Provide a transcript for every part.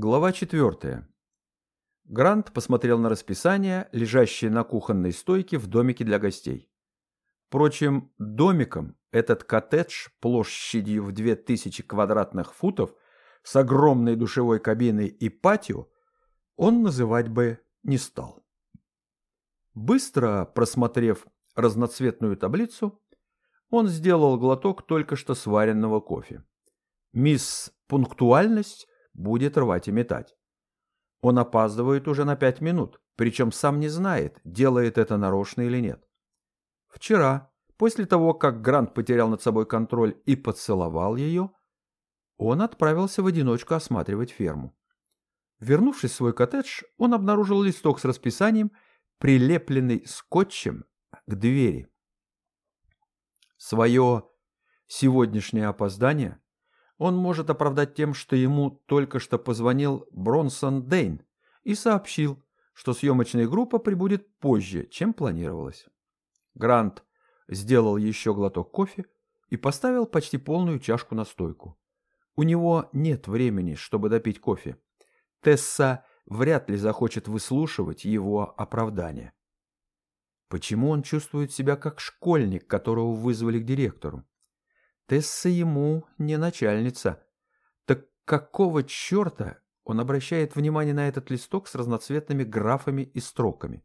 Глава 4. Грант посмотрел на расписание, лежащее на кухонной стойке в домике для гостей. Впрочем, домиком этот коттедж площадью в 2000 квадратных футов с огромной душевой кабиной и патио он называть бы не стал. Быстро просмотрев разноцветную таблицу, он сделал глоток только что сваренного кофе. Мисс Пунктуальность будет рвать и метать. Он опаздывает уже на пять минут, причем сам не знает, делает это нарочно или нет. Вчера, после того, как Грант потерял над собой контроль и поцеловал ее, он отправился в одиночку осматривать ферму. Вернувшись в свой коттедж, он обнаружил листок с расписанием, прилепленный скотчем к двери. Свое сегодняшнее опоздание он может оправдать тем, что ему только что позвонил Бронсон Дейн и сообщил, что съемочная группа прибудет позже, чем планировалось. Грант сделал еще глоток кофе и поставил почти полную чашку на стойку. У него нет времени, чтобы допить кофе. Тесса вряд ли захочет выслушивать его оправдания. Почему он чувствует себя как школьник, которого вызвали к директору? Тесса ему не начальница. Так какого черта он обращает внимание на этот листок с разноцветными графами и строками?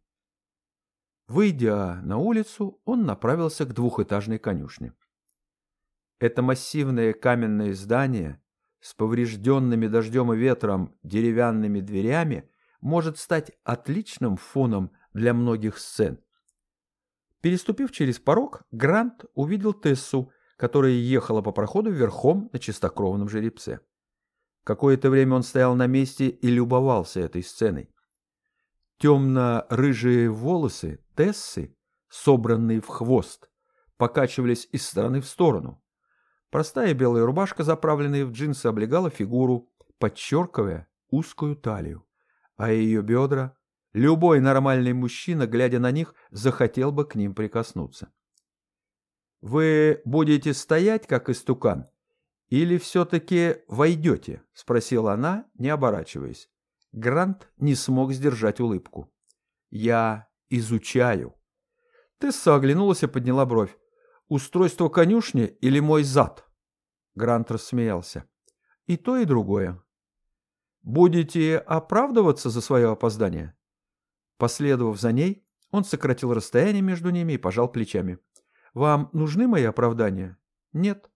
Выйдя на улицу, он направился к двухэтажной конюшне. Это массивное каменное здание с поврежденными дождем и ветром деревянными дверями может стать отличным фоном для многих сцен. Переступив через порог, Грант увидел Тессу, которая ехала по проходу верхом на чистокровном жеребце. Какое-то время он стоял на месте и любовался этой сценой. Темно-рыжие волосы Тессы, собранные в хвост, покачивались из стороны в сторону. Простая белая рубашка, заправленная в джинсы, облегала фигуру, подчеркивая узкую талию. А ее бедра, любой нормальный мужчина, глядя на них, захотел бы к ним прикоснуться. «Вы будете стоять, как истукан, или все-таки войдете?» — спросила она, не оборачиваясь. Грант не смог сдержать улыбку. «Я изучаю». Тесса оглянулась и подняла бровь. «Устройство конюшни или мой зад?» Грант рассмеялся. «И то, и другое». «Будете оправдываться за свое опоздание?» Последовав за ней, он сократил расстояние между ними и пожал плечами. Вам нужны мои оправдания? Нет.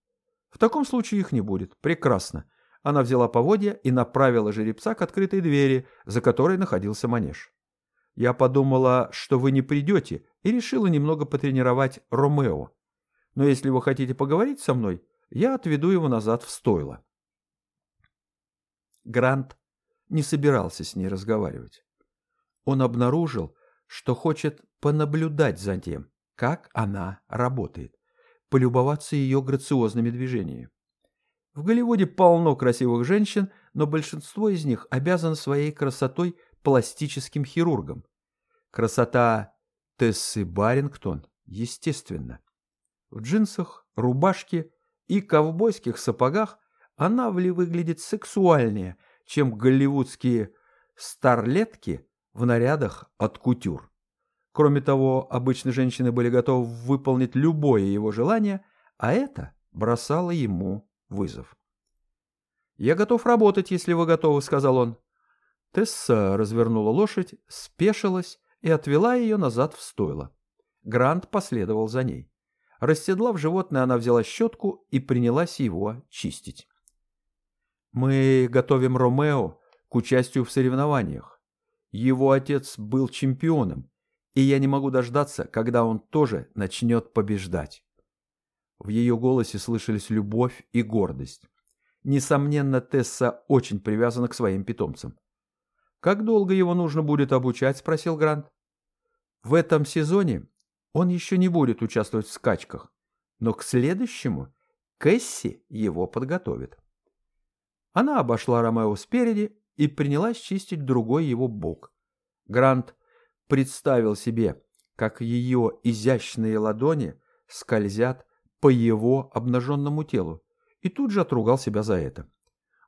В таком случае их не будет. Прекрасно. Она взяла поводья и направила жеребца к открытой двери, за которой находился манеж. Я подумала, что вы не придете, и решила немного потренировать Ромео. Но если вы хотите поговорить со мной, я отведу его назад в стойло. Грант не собирался с ней разговаривать. Он обнаружил, что хочет понаблюдать за тем, как она работает, полюбоваться ее грациозными движениями. В Голливуде полно красивых женщин, но большинство из них обязаны своей красотой пластическим хирургам. Красота Тессы Барингтон, естественно. В джинсах, рубашке и ковбойских сапогах она выглядит сексуальнее, чем голливудские старлетки в нарядах от кутюр. Кроме того, обычно женщины были готовы выполнить любое его желание, а это бросало ему вызов. «Я готов работать, если вы готовы», — сказал он. Тесса развернула лошадь, спешилась и отвела ее назад в стойло. Грант последовал за ней. Расседлав животное, она взяла щетку и принялась его чистить. «Мы готовим Ромео к участию в соревнованиях. Его отец был чемпионом, и я не могу дождаться, когда он тоже начнет побеждать. В ее голосе слышались любовь и гордость. Несомненно, Тесса очень привязана к своим питомцам. «Как долго его нужно будет обучать?» – спросил Грант. «В этом сезоне он еще не будет участвовать в скачках, но к следующему Кэсси его подготовит». Она обошла Ромео спереди и принялась чистить другой его бок. Грант представил себе, как ее изящные ладони скользят по его обнаженному телу, и тут же отругал себя за это.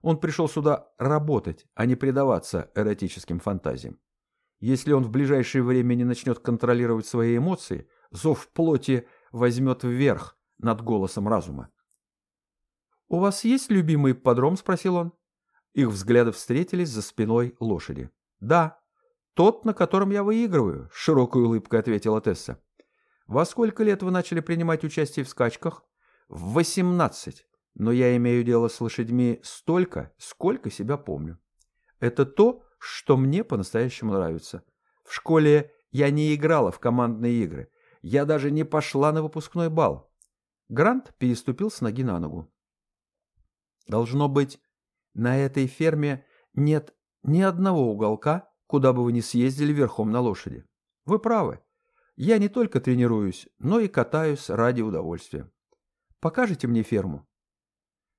Он пришел сюда работать, а не предаваться эротическим фантазиям. Если он в ближайшее время не начнет контролировать свои эмоции, зов плоти возьмет вверх над голосом разума. «У вас есть любимый подром?» – спросил он. Их взгляды встретились за спиной лошади. «Да, тот, на котором я выигрываю», – широкой улыбкой ответила Тесса. «Во сколько лет вы начали принимать участие в скачках?» «В восемнадцать. Но я имею дело с лошадьми столько, сколько себя помню. Это то, что мне по-настоящему нравится. В школе я не играла в командные игры. Я даже не пошла на выпускной бал. Грант переступил с ноги на ногу. Должно быть, на этой ферме нет ни одного уголка, куда бы вы не съездили верхом на лошади. Вы правы. Я не только тренируюсь, но и катаюсь ради удовольствия. Покажите мне ферму?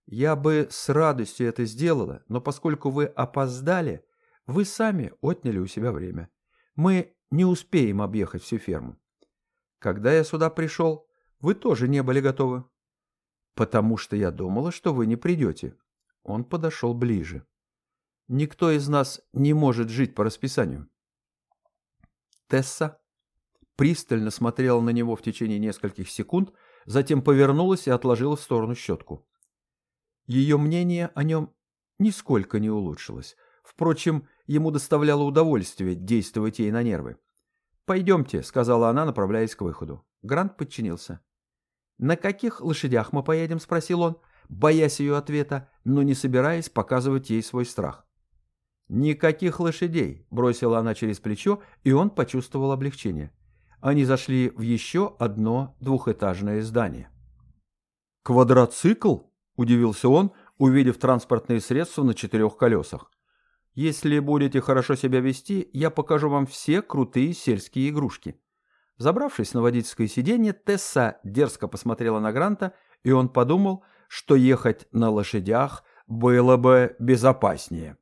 Я бы с радостью это сделала, но поскольку вы опоздали, вы сами отняли у себя время. Мы не успеем объехать всю ферму. Когда я сюда пришел, вы тоже не были готовы. Потому что я думала, что вы не придете. Он подошел ближе. Никто из нас не может жить по расписанию. Тесса пристально смотрела на него в течение нескольких секунд, затем повернулась и отложила в сторону щетку. Ее мнение о нем нисколько не улучшилось. Впрочем, ему доставляло удовольствие действовать ей на нервы. «Пойдемте», — сказала она, направляясь к выходу. Грант подчинился. «На каких лошадях мы поедем?» — спросил он, боясь ее ответа, но не собираясь показывать ей свой страх. «Никаких лошадей», — бросила она через плечо, и он почувствовал облегчение. Они зашли в еще одно двухэтажное здание. «Квадроцикл?» — удивился он, увидев транспортные средства на четырех колесах. Если будете хорошо себя вести, я покажу вам все крутые сельские игрушки». Забравшись на водительское сиденье, Тесса дерзко посмотрела на Гранта, и он подумал, что ехать на лошадях было бы безопаснее.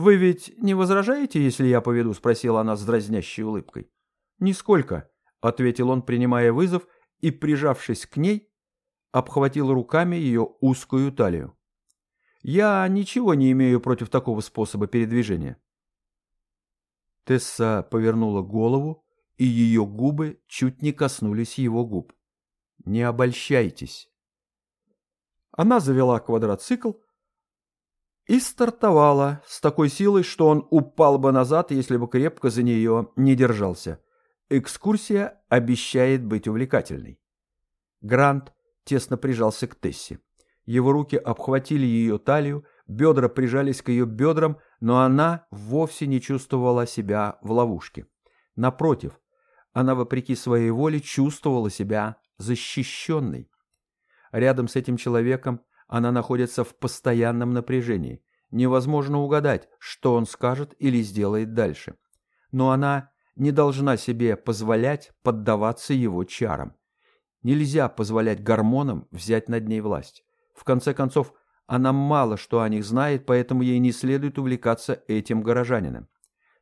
«Вы ведь не возражаете, если я поведу?» – спросила она с дразнящей улыбкой. «Нисколько», – ответил он, принимая вызов, и, прижавшись к ней, обхватил руками ее узкую талию. Я ничего не имею против такого способа передвижения. Тесса повернула голову, и ее губы чуть не коснулись его губ. Не обольщайтесь. Она завела квадроцикл и стартовала с такой силой, что он упал бы назад, если бы крепко за нее не держался. Экскурсия обещает быть увлекательной. Грант тесно прижался к Тессе. Его руки обхватили ее талию, бедра прижались к ее бедрам, но она вовсе не чувствовала себя в ловушке. Напротив, она, вопреки своей воле, чувствовала себя защищенной. Рядом с этим человеком она находится в постоянном напряжении. Невозможно угадать, что он скажет или сделает дальше. Но она не должна себе позволять поддаваться его чарам. Нельзя позволять гормонам взять над ней власть. В конце концов, она мало что о них знает, поэтому ей не следует увлекаться этим горожанином.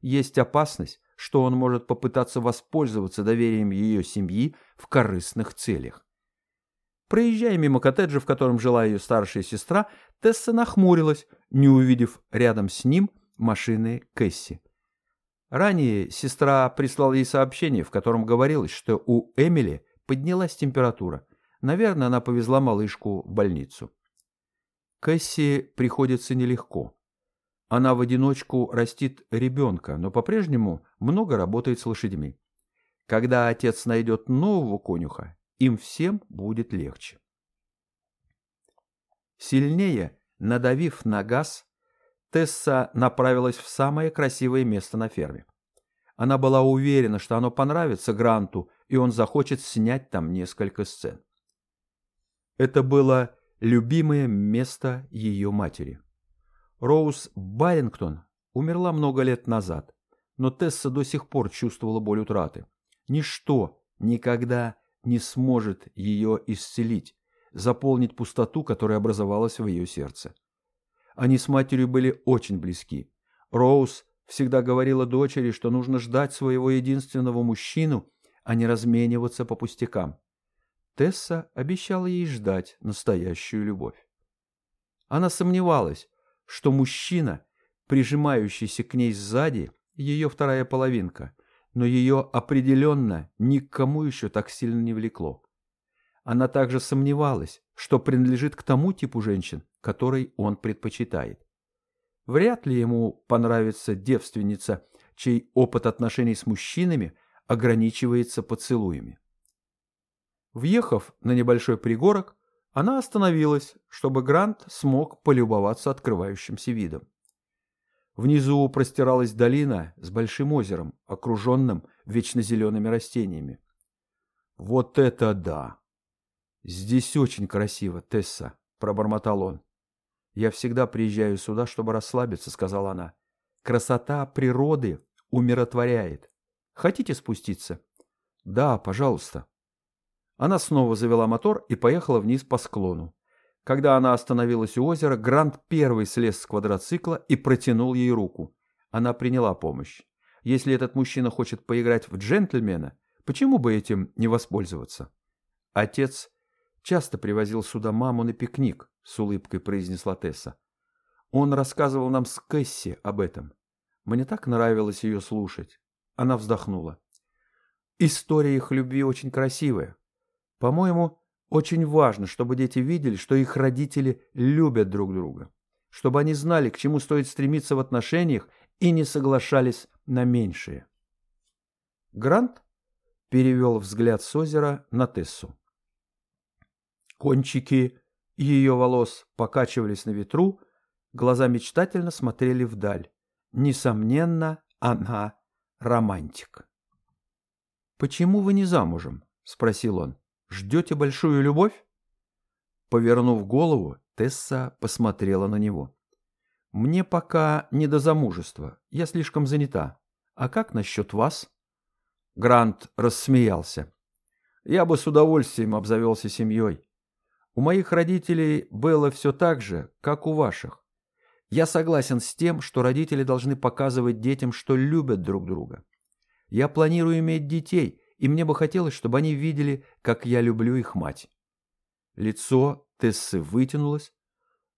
Есть опасность, что он может попытаться воспользоваться доверием ее семьи в корыстных целях. Проезжая мимо коттеджа, в котором жила ее старшая сестра, Тесса нахмурилась, не увидев рядом с ним машины Кэсси. Ранее сестра прислала ей сообщение, в котором говорилось, что у Эмили поднялась температура. Наверное, она повезла малышку в больницу. Кэсси приходится нелегко. Она в одиночку растит ребенка, но по-прежнему много работает с лошадьми. Когда отец найдет нового конюха, им всем будет легче. Сильнее надавив на газ, Тесса направилась в самое красивое место на ферме. Она была уверена, что оно понравится Гранту, и он захочет снять там несколько сцен. Это было любимое место ее матери. Роуз Барингтон умерла много лет назад, но Тесса до сих пор чувствовала боль утраты. Ничто никогда не сможет ее исцелить, заполнить пустоту, которая образовалась в ее сердце. Они с матерью были очень близки. Роуз всегда говорила дочери, что нужно ждать своего единственного мужчину, а не размениваться по пустякам. Тесса обещала ей ждать настоящую любовь. Она сомневалась, что мужчина, прижимающийся к ней сзади, ее вторая половинка, но ее определенно никому еще так сильно не влекло. Она также сомневалась, что принадлежит к тому типу женщин, который он предпочитает. Вряд ли ему понравится девственница, чей опыт отношений с мужчинами ограничивается поцелуями. Въехав на небольшой пригорок, она остановилась, чтобы Грант смог полюбоваться открывающимся видом. Внизу простиралась долина с большим озером, окруженным вечно зелеными растениями. «Вот это да!» «Здесь очень красиво, Тесса», — пробормотал он. «Я всегда приезжаю сюда, чтобы расслабиться», — сказала она. «Красота природы умиротворяет. Хотите спуститься?» «Да, пожалуйста». Она снова завела мотор и поехала вниз по склону. Когда она остановилась у озера, Грант первый слез с квадроцикла и протянул ей руку. Она приняла помощь. Если этот мужчина хочет поиграть в джентльмена, почему бы этим не воспользоваться? Отец часто привозил сюда маму на пикник, с улыбкой произнесла Тесса. Он рассказывал нам с Кэсси об этом. Мне так нравилось ее слушать. Она вздохнула. История их любви очень красивая. По-моему, очень важно, чтобы дети видели, что их родители любят друг друга. Чтобы они знали, к чему стоит стремиться в отношениях и не соглашались на меньшее. Грант перевел взгляд с озера на Тессу. Кончики ее волос покачивались на ветру, глаза мечтательно смотрели вдаль. Несомненно, она романтик. «Почему вы не замужем?» — спросил он. «Ждете большую любовь?» Повернув голову, Тесса посмотрела на него. «Мне пока не до замужества. Я слишком занята. А как насчет вас?» Грант рассмеялся. «Я бы с удовольствием обзавелся семьей. У моих родителей было все так же, как у ваших. Я согласен с тем, что родители должны показывать детям, что любят друг друга. Я планирую иметь детей, и мне бы хотелось, чтобы они видели, как я люблю их мать. Лицо Тессы вытянулось,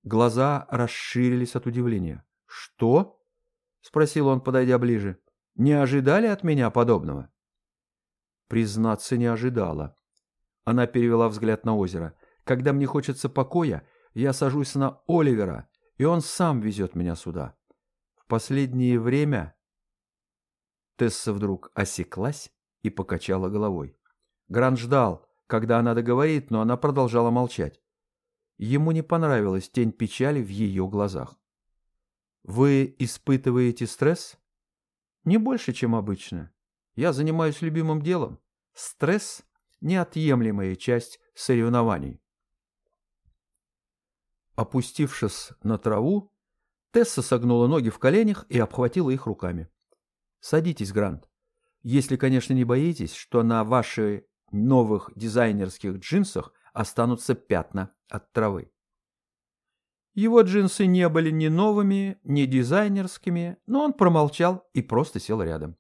глаза расширились от удивления. «Что?» — спросил он, подойдя ближе. «Не ожидали от меня подобного?» Признаться, не ожидала. Она перевела взгляд на озеро. Когда мне хочется покоя, я сажусь на Оливера, и он сам везет меня сюда. В последнее время... Тесса вдруг осеклась и покачала головой. Грант ждал, когда она договорит, но она продолжала молчать. Ему не понравилась тень печали в ее глазах. «Вы испытываете стресс?» «Не больше, чем обычно. Я занимаюсь любимым делом. Стресс – неотъемлемая часть соревнований». Опустившись на траву, Тесса согнула ноги в коленях и обхватила их руками. «Садитесь, Грант. Если, конечно, не боитесь, что на ваших новых дизайнерских джинсах останутся пятна от травы». Его джинсы не были ни новыми, ни дизайнерскими, но он промолчал и просто сел рядом.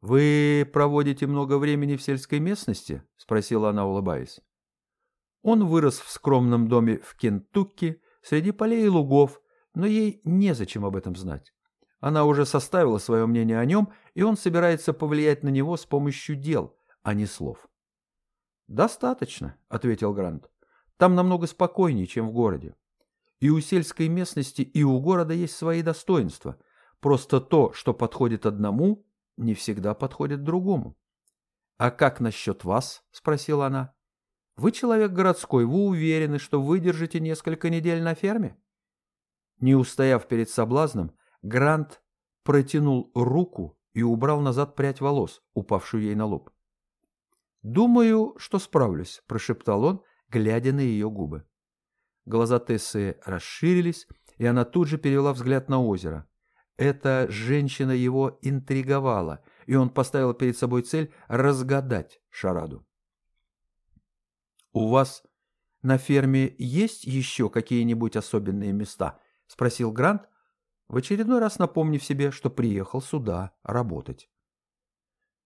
«Вы проводите много времени в сельской местности?» — спросила она, улыбаясь. Он вырос в скромном доме в Кентукки, среди полей и лугов, но ей незачем об этом знать. Она уже составила свое мнение о нем, и он собирается повлиять на него с помощью дел, а не слов. «Достаточно», — ответил Грант. «Там намного спокойнее, чем в городе. И у сельской местности, и у города есть свои достоинства. Просто то, что подходит одному, не всегда подходит другому». «А как насчет вас?» — спросила она. Вы человек городской, вы уверены, что выдержите несколько недель на ферме? Не устояв перед соблазном, Грант протянул руку и убрал назад прядь волос, упавшую ей на лоб. «Думаю, что справлюсь», – прошептал он, глядя на ее губы. Глаза Тессы расширились, и она тут же перевела взгляд на озеро. Эта женщина его интриговала, и он поставил перед собой цель разгадать шараду. «У вас на ферме есть еще какие-нибудь особенные места?» — спросил Грант, в очередной раз напомнив себе, что приехал сюда работать.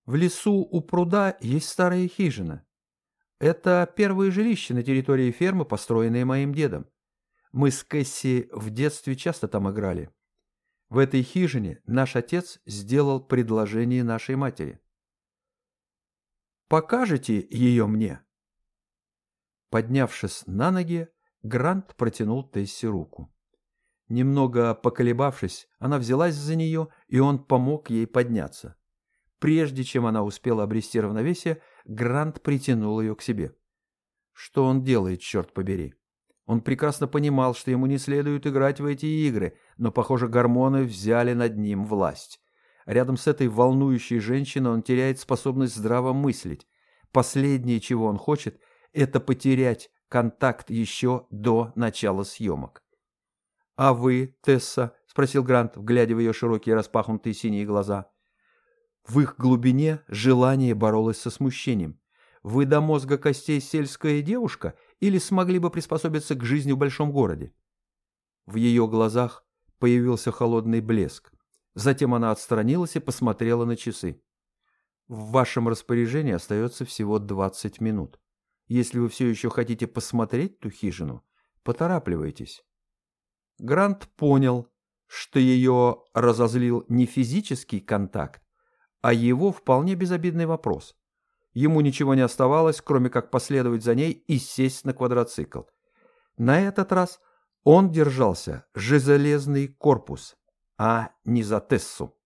«В лесу у пруда есть старая хижина. Это первое жилище на территории фермы, построенное моим дедом. Мы с Кэсси в детстве часто там играли. В этой хижине наш отец сделал предложение нашей матери. «Покажете ее мне?» Поднявшись на ноги, Грант протянул Тесси руку. Немного поколебавшись, она взялась за нее, и он помог ей подняться. Прежде чем она успела обрести равновесие, Грант притянул ее к себе. Что он делает, черт побери? Он прекрасно понимал, что ему не следует играть в эти игры, но, похоже, гормоны взяли над ним власть. Рядом с этой волнующей женщиной он теряет способность здраво мыслить. Последнее, чего он хочет, это потерять контакт еще до начала съемок. «А вы, Тесса?» — спросил Грант, глядя в ее широкие распахнутые синие глаза. В их глубине желание боролось со смущением. «Вы до мозга костей сельская девушка или смогли бы приспособиться к жизни в большом городе?» В ее глазах появился холодный блеск. Затем она отстранилась и посмотрела на часы. «В вашем распоряжении остается всего 20 минут. Если вы все еще хотите посмотреть ту хижину, поторапливайтесь». Грант понял, что ее разозлил не физический контакт, а его вполне безобидный вопрос. Ему ничего не оставалось, кроме как последовать за ней и сесть на квадроцикл. На этот раз он держался железный корпус, а не за Тессу.